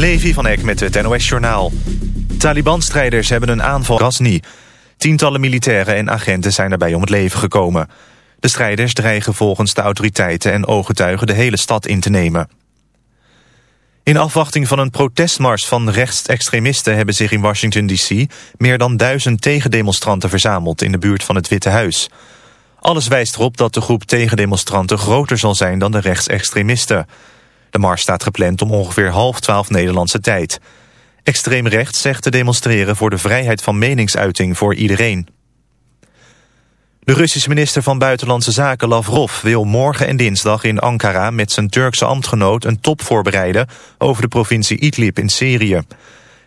Levi van Eck met het NOS-journaal. Taliban-strijders hebben een aanval Ghazni. Tientallen militairen en agenten zijn erbij om het leven gekomen. De strijders dreigen volgens de autoriteiten en ooggetuigen de hele stad in te nemen. In afwachting van een protestmars van rechtsextremisten... hebben zich in Washington D.C. meer dan duizend tegendemonstranten verzameld... in de buurt van het Witte Huis. Alles wijst erop dat de groep tegendemonstranten groter zal zijn dan de rechtsextremisten... De mars staat gepland om ongeveer half twaalf Nederlandse tijd. Extreem rechts zegt te demonstreren voor de vrijheid van meningsuiting voor iedereen. De Russische minister van Buitenlandse Zaken Lavrov wil morgen en dinsdag in Ankara met zijn Turkse ambtgenoot een top voorbereiden over de provincie Idlib in Syrië.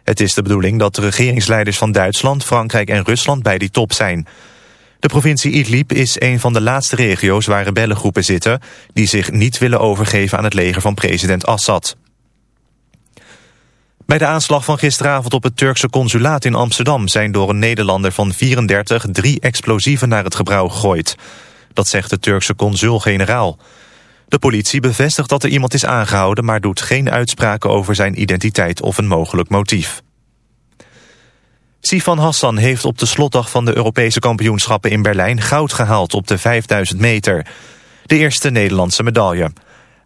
Het is de bedoeling dat de regeringsleiders van Duitsland, Frankrijk en Rusland bij die top zijn. De provincie Idlib is een van de laatste regio's waar rebellengroepen zitten... die zich niet willen overgeven aan het leger van president Assad. Bij de aanslag van gisteravond op het Turkse consulaat in Amsterdam... zijn door een Nederlander van 34 drie explosieven naar het gebouw gegooid. Dat zegt de Turkse consul-generaal. De politie bevestigt dat er iemand is aangehouden... maar doet geen uitspraken over zijn identiteit of een mogelijk motief. Sifan Hassan heeft op de slotdag van de Europese kampioenschappen in Berlijn goud gehaald op de 5000 meter. De eerste Nederlandse medaille.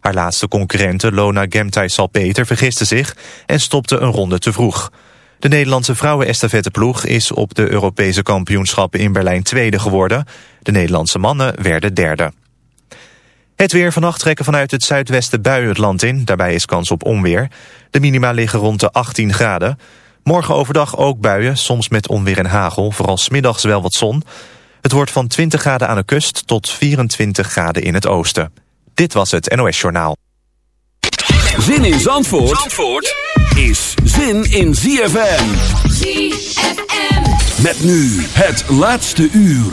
Haar laatste concurrente Lona Gemtai-Salpeter vergiste zich en stopte een ronde te vroeg. De Nederlandse vrouwen-estafetteploeg is op de Europese kampioenschappen in Berlijn tweede geworden. De Nederlandse mannen werden derde. Het weer vannacht trekken vanuit het zuidwesten buien het land in. Daarbij is kans op onweer. De minima liggen rond de 18 graden. Morgen overdag ook buien, soms met onweer en hagel. Vooral smiddags wel wat zon. Het wordt van 20 graden aan de kust tot 24 graden in het oosten. Dit was het NOS Journaal. Zin in Zandvoort, Zandvoort is zin in ZFM. ZFM. Met nu het laatste uur.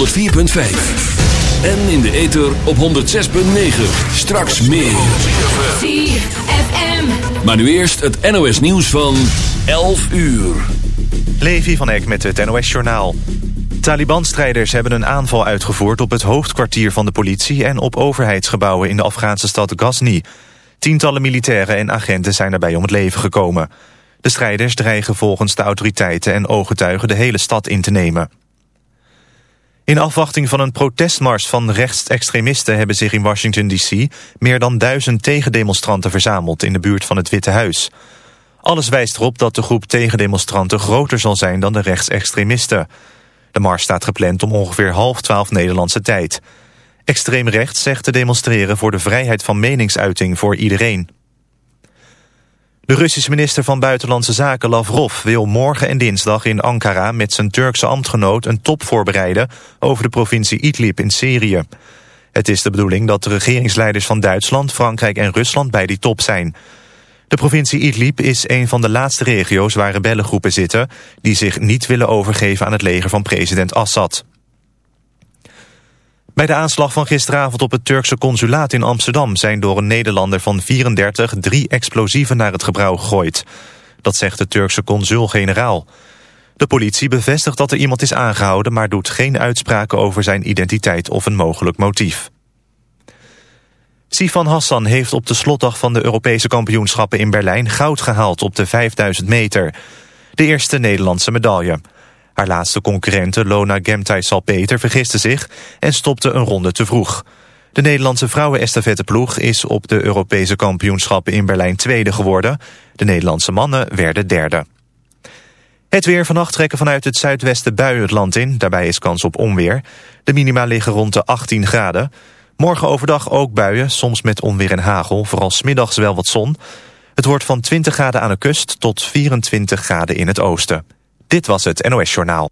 104.5. En in de ether op 106.9. Straks meer. ZFM. Maar nu eerst het NOS nieuws van 11 uur. Levi van Eck met het NOS-journaal. Taliban-strijders hebben een aanval uitgevoerd op het hoofdkwartier van de politie... en op overheidsgebouwen in de Afghaanse stad Ghazni. Tientallen militairen en agenten zijn daarbij om het leven gekomen. De strijders dreigen volgens de autoriteiten en ooggetuigen de hele stad in te nemen. In afwachting van een protestmars van rechtsextremisten... hebben zich in Washington D.C. meer dan duizend tegendemonstranten verzameld... in de buurt van het Witte Huis. Alles wijst erop dat de groep tegendemonstranten groter zal zijn dan de rechtsextremisten. De mars staat gepland om ongeveer half twaalf Nederlandse tijd. Extreem rechts zegt te demonstreren voor de vrijheid van meningsuiting voor iedereen. De Russische minister van Buitenlandse Zaken Lavrov wil morgen en dinsdag in Ankara met zijn Turkse ambtgenoot een top voorbereiden over de provincie Idlib in Syrië. Het is de bedoeling dat de regeringsleiders van Duitsland, Frankrijk en Rusland bij die top zijn. De provincie Idlib is een van de laatste regio's waar rebellengroepen zitten... die zich niet willen overgeven aan het leger van president Assad. Bij de aanslag van gisteravond op het Turkse consulaat in Amsterdam... zijn door een Nederlander van 34 drie explosieven naar het gebouw gegooid. Dat zegt de Turkse consul-generaal. De politie bevestigt dat er iemand is aangehouden... maar doet geen uitspraken over zijn identiteit of een mogelijk motief. Sifan Hassan heeft op de slotdag van de Europese kampioenschappen in Berlijn goud gehaald op de 5000 meter. De eerste Nederlandse medaille. Haar laatste concurrente Lona Gemtai-Salpeter vergiste zich en stopte een ronde te vroeg. De Nederlandse vrouwen-estafetteploeg is op de Europese kampioenschappen in Berlijn tweede geworden. De Nederlandse mannen werden derde. Het weer vannacht trekken vanuit het zuidwesten buien het land in. Daarbij is kans op onweer. De minima liggen rond de 18 graden. Morgen overdag ook buien, soms met onweer en hagel. Vooral smiddags wel wat zon. Het wordt van 20 graden aan de kust tot 24 graden in het oosten. Dit was het NOS Journaal.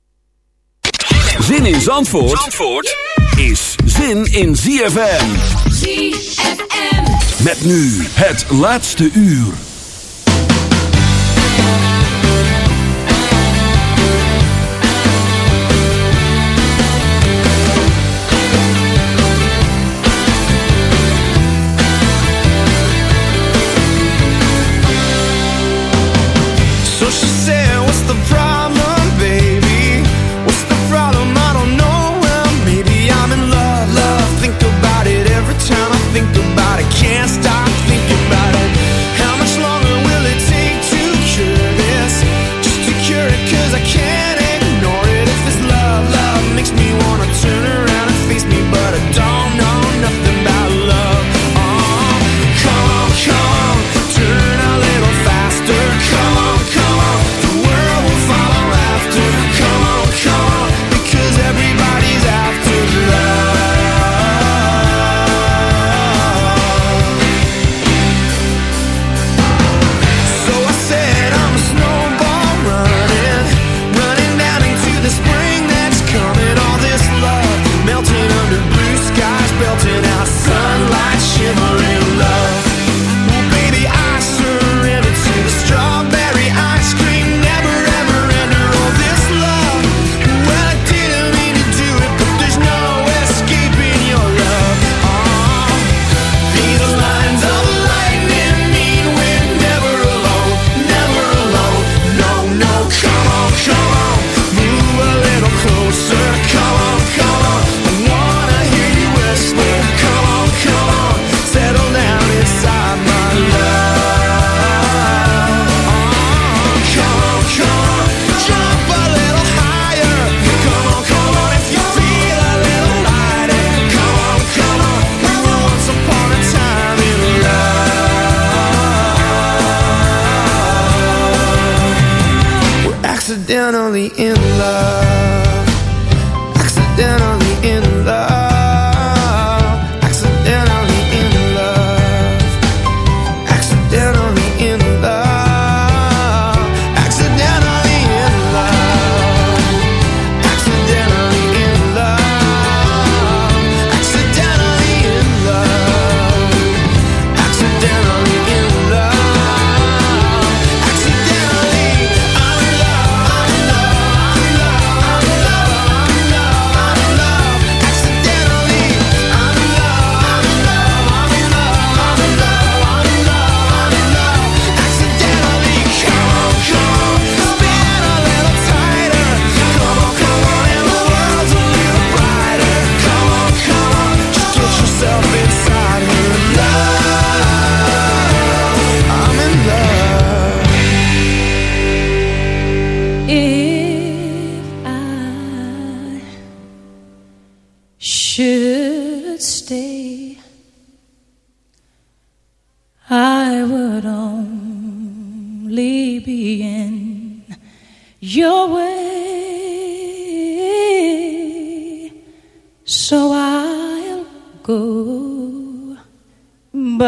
Zin in Zandvoort, Zandvoort is zin in ZFM. ZFM. Met nu het laatste uur. finally in love.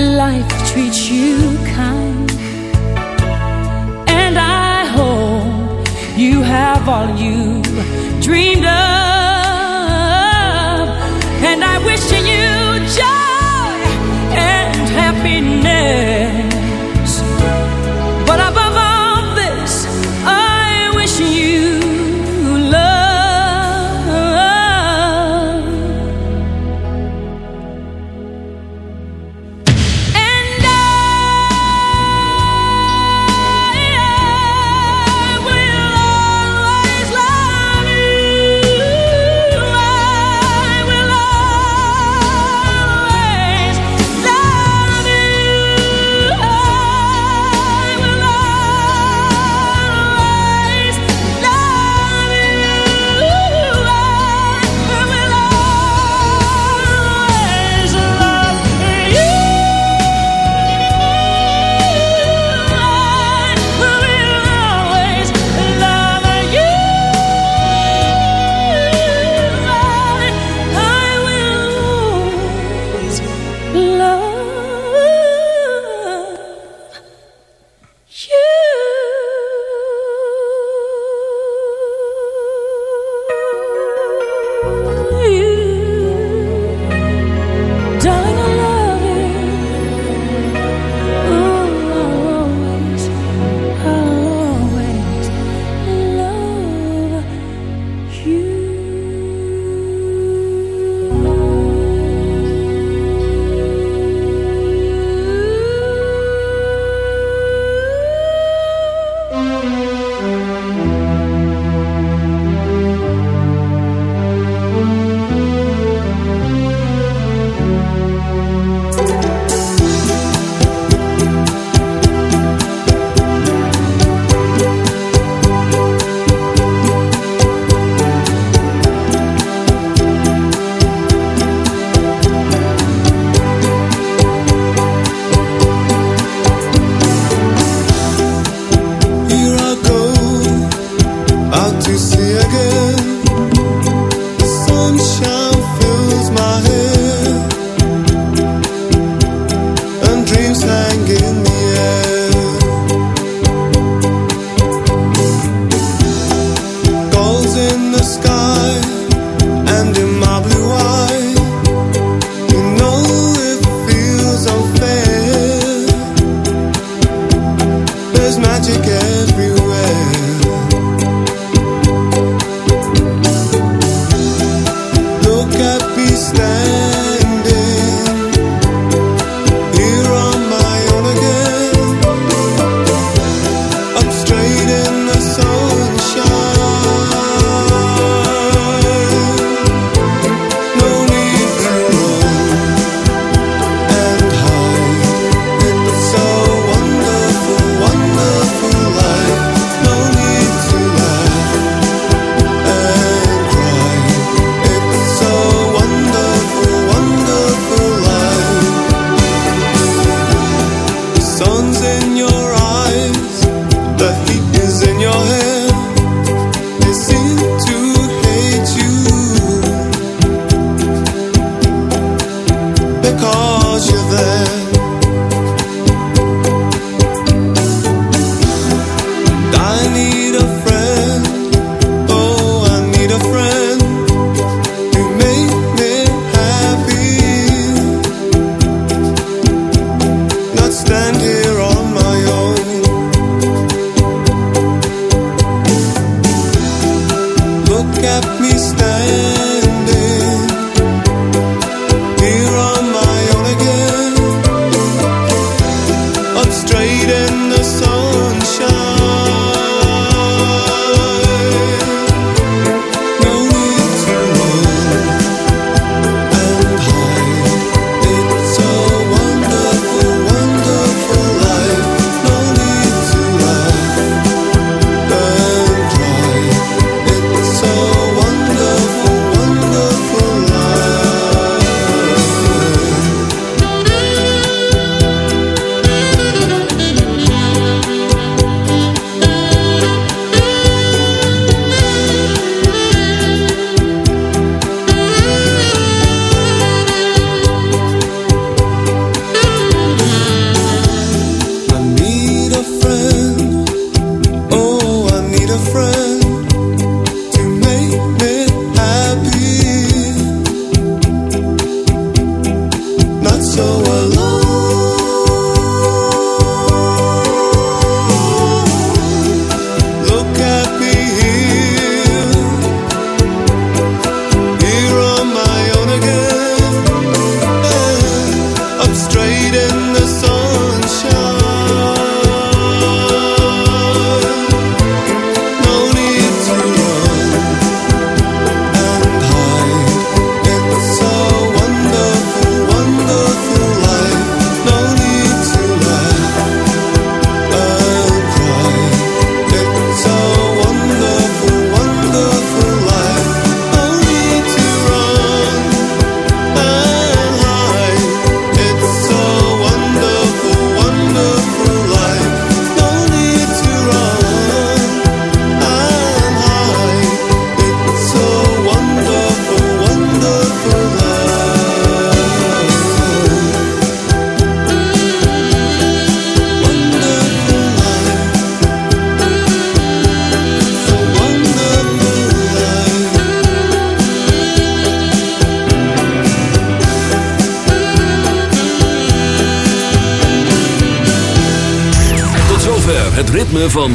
life treats you kind. And I hope you have all you dreamed of.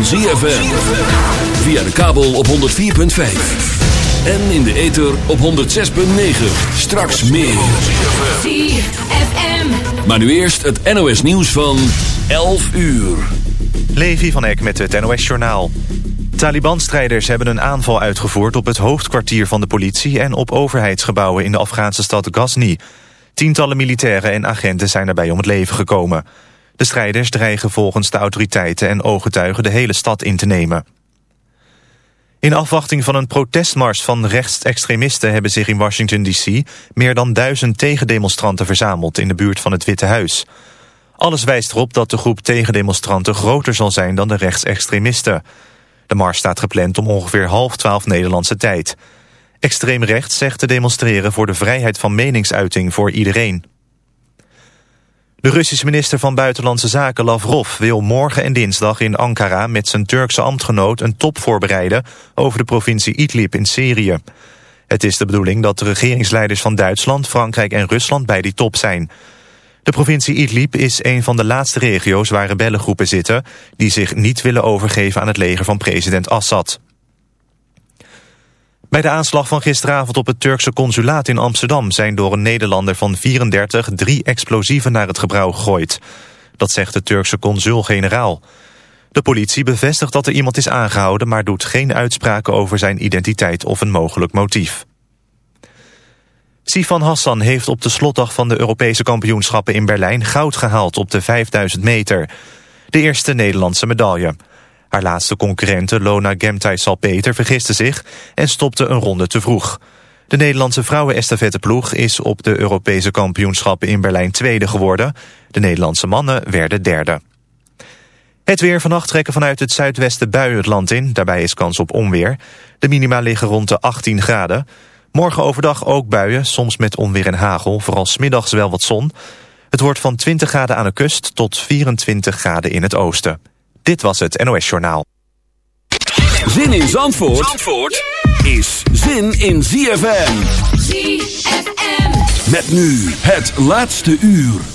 ZFM. Via de kabel op 104.5. En in de ether op 106.9. Straks meer. ZFM. Maar nu eerst het NOS nieuws van 11 uur. Levi van Eck met het NOS-journaal. Taliban-strijders hebben een aanval uitgevoerd op het hoofdkwartier van de politie... en op overheidsgebouwen in de Afghaanse stad Ghazni. Tientallen militairen en agenten zijn daarbij om het leven gekomen. De strijders dreigen volgens de autoriteiten en ooggetuigen de hele stad in te nemen. In afwachting van een protestmars van rechtsextremisten... hebben zich in Washington D.C. meer dan duizend tegendemonstranten verzameld... in de buurt van het Witte Huis. Alles wijst erop dat de groep tegendemonstranten groter zal zijn dan de rechtsextremisten. De mars staat gepland om ongeveer half twaalf Nederlandse tijd. Extreem rechts zegt te demonstreren voor de vrijheid van meningsuiting voor iedereen. De Russische minister van Buitenlandse Zaken Lavrov wil morgen en dinsdag in Ankara met zijn Turkse ambtgenoot een top voorbereiden over de provincie Idlib in Syrië. Het is de bedoeling dat de regeringsleiders van Duitsland, Frankrijk en Rusland bij die top zijn. De provincie Idlib is een van de laatste regio's waar rebellengroepen zitten... die zich niet willen overgeven aan het leger van president Assad. Bij de aanslag van gisteravond op het Turkse consulaat in Amsterdam... zijn door een Nederlander van 34 drie explosieven naar het gebouw gegooid. Dat zegt de Turkse consul-generaal. De politie bevestigt dat er iemand is aangehouden... maar doet geen uitspraken over zijn identiteit of een mogelijk motief. Sifan Hassan heeft op de slotdag van de Europese kampioenschappen in Berlijn goud gehaald op de 5000 meter. De eerste Nederlandse medaille. Haar laatste concurrente Lona Gemtai Salpeter vergiste zich en stopte een ronde te vroeg. De Nederlandse vrouwen-estafetteploeg is op de Europese kampioenschappen in Berlijn tweede geworden. De Nederlandse mannen werden derde. Het weer vannacht trekken vanuit het zuidwesten buien het land in. Daarbij is kans op onweer. De minima liggen rond de 18 graden. Morgen overdag ook buien, soms met onweer en hagel. Vooral smiddags wel wat zon. Het wordt van 20 graden aan de kust tot 24 graden in het oosten. Dit was het NOS Journaal. Zin in Zandvoort, Zandvoort is zin in ZFM. ZFM. Met nu het laatste uur.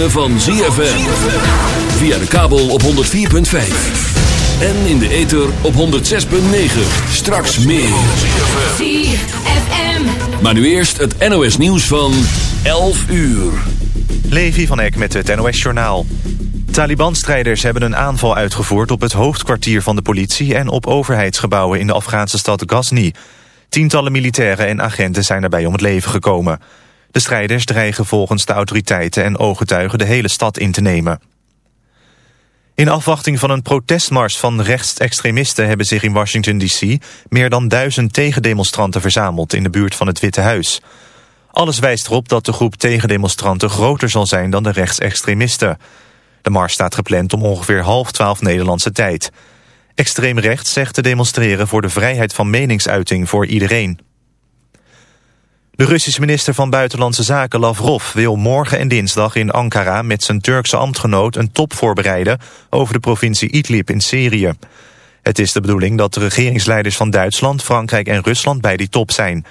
Ritme van ZFM. Via de kabel op 104.5. En in de ether op 106.9. Straks meer. ZFM. Maar nu eerst het NOS nieuws van 11 uur. Levi van Eck met het NOS-journaal. Taliban-strijders hebben een aanval uitgevoerd op het hoofdkwartier van de politie... en op overheidsgebouwen in de Afghaanse stad Ghazni. Tientallen militairen en agenten zijn daarbij om het leven gekomen. De strijders dreigen volgens de autoriteiten en ooggetuigen de hele stad in te nemen. In afwachting van een protestmars van rechtsextremisten... hebben zich in Washington D.C. meer dan duizend tegendemonstranten verzameld... in de buurt van het Witte Huis. Alles wijst erop dat de groep tegendemonstranten groter zal zijn dan de rechtsextremisten. De mars staat gepland om ongeveer half twaalf Nederlandse tijd. Extreem rechts zegt te demonstreren voor de vrijheid van meningsuiting voor iedereen. De Russische minister van Buitenlandse Zaken Lavrov wil morgen en dinsdag in Ankara met zijn Turkse ambtgenoot een top voorbereiden over de provincie Idlib in Syrië. Het is de bedoeling dat de regeringsleiders van Duitsland, Frankrijk en Rusland bij die top zijn.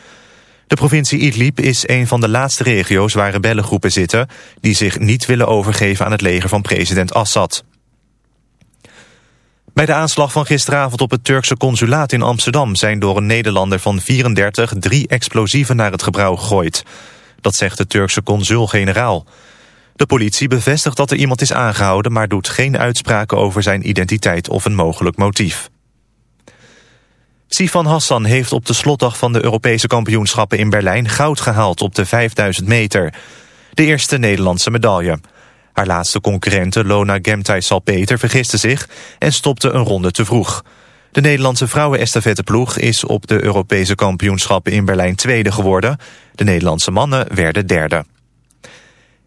De provincie Idlib is een van de laatste regio's waar rebellengroepen zitten... die zich niet willen overgeven aan het leger van president Assad. Bij de aanslag van gisteravond op het Turkse consulaat in Amsterdam... zijn door een Nederlander van 34 drie explosieven naar het gebouw gegooid. Dat zegt de Turkse consul-generaal. De politie bevestigt dat er iemand is aangehouden... maar doet geen uitspraken over zijn identiteit of een mogelijk motief. Sifan Hassan heeft op de slotdag van de Europese kampioenschappen in Berlijn goud gehaald op de 5000 meter. De eerste Nederlandse medaille. Haar laatste concurrente Lona Gemtai Salpeter vergiste zich en stopte een ronde te vroeg. De Nederlandse vrouwen-estafetteploeg is op de Europese kampioenschappen in Berlijn tweede geworden. De Nederlandse mannen werden derde.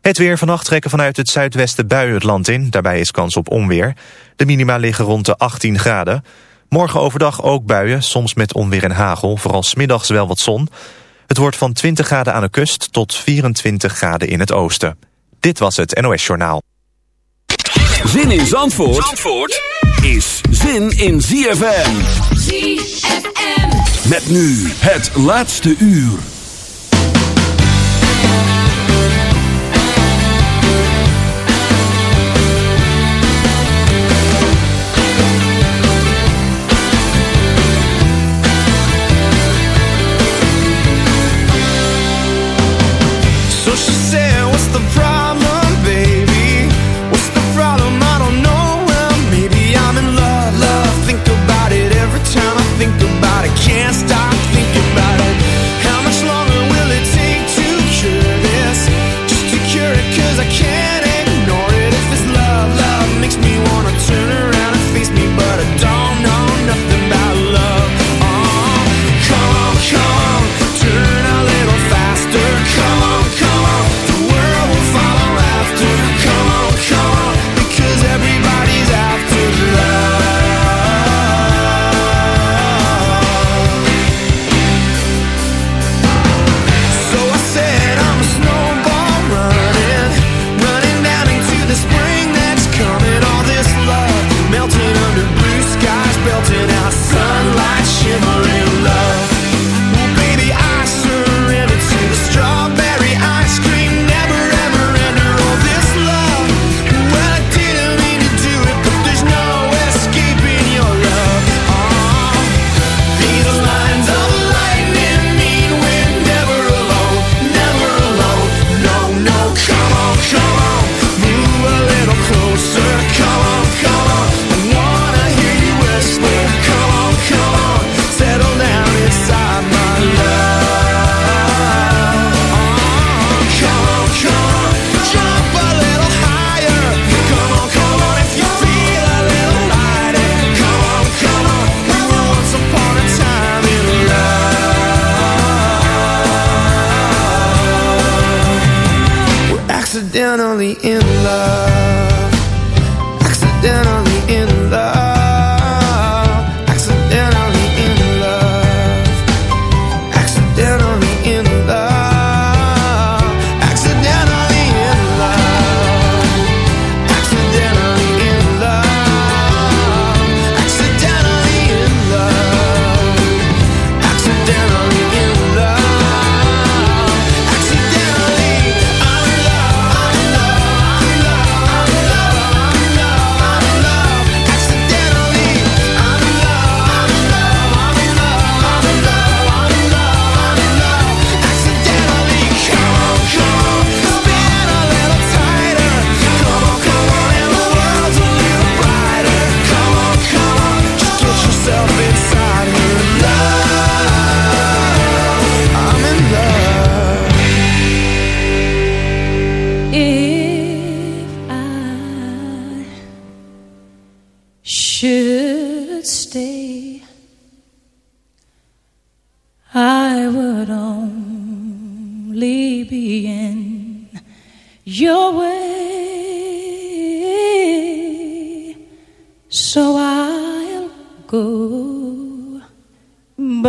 Het weer vannacht trekken vanuit het zuidwesten buien het land in. Daarbij is kans op onweer. De minima liggen rond de 18 graden. Morgen overdag ook buien, soms met onweer en hagel. Vooral smiddags wel wat zon. Het wordt van 20 graden aan de kust tot 24 graden in het oosten. Dit was het NOS Journaal. Zin in Zandvoort, Zandvoort is zin in ZFM. ZFM. Met nu het laatste uur.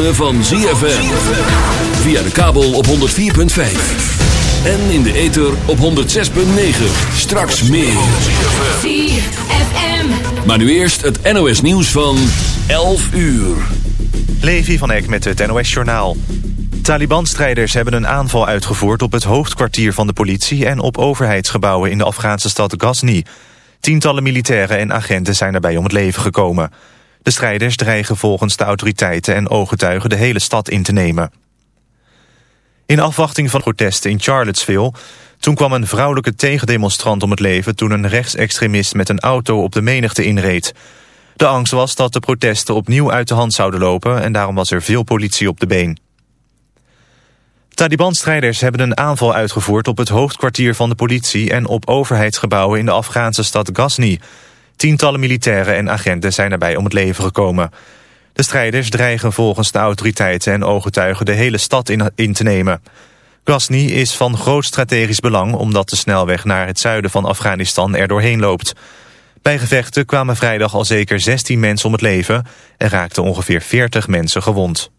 Ritme van ZFM. Via de kabel op 104.5. En in de ether op 106.9. Straks meer. ZFM. Maar nu eerst het NOS nieuws van 11 uur. Levi van Eck met het NOS-journaal. Taliban-strijders hebben een aanval uitgevoerd op het hoofdkwartier van de politie... en op overheidsgebouwen in de Afghaanse stad Ghazni. Tientallen militairen en agenten zijn daarbij om het leven gekomen. De strijders dreigen volgens de autoriteiten en ooggetuigen de hele stad in te nemen. In afwachting van protesten in Charlottesville... toen kwam een vrouwelijke tegendemonstrant om het leven... toen een rechtsextremist met een auto op de menigte inreed. De angst was dat de protesten opnieuw uit de hand zouden lopen... en daarom was er veel politie op de been. Taliban-strijders hebben een aanval uitgevoerd op het hoofdkwartier van de politie... en op overheidsgebouwen in de Afghaanse stad Ghazni. Tientallen militairen en agenten zijn daarbij om het leven gekomen. De strijders dreigen volgens de autoriteiten en ooggetuigen de hele stad in, te nemen. Ghazni is van groot strategisch belang omdat de snelweg naar het zuiden van Afghanistan er doorheen loopt. Bij gevechten kwamen vrijdag al zeker 16 mensen om het leven en raakten ongeveer 40 mensen gewond.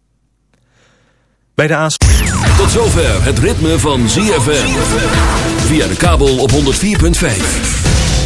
Bij de. Tot zover het ritme van ZFM. Via de kabel op 104.5.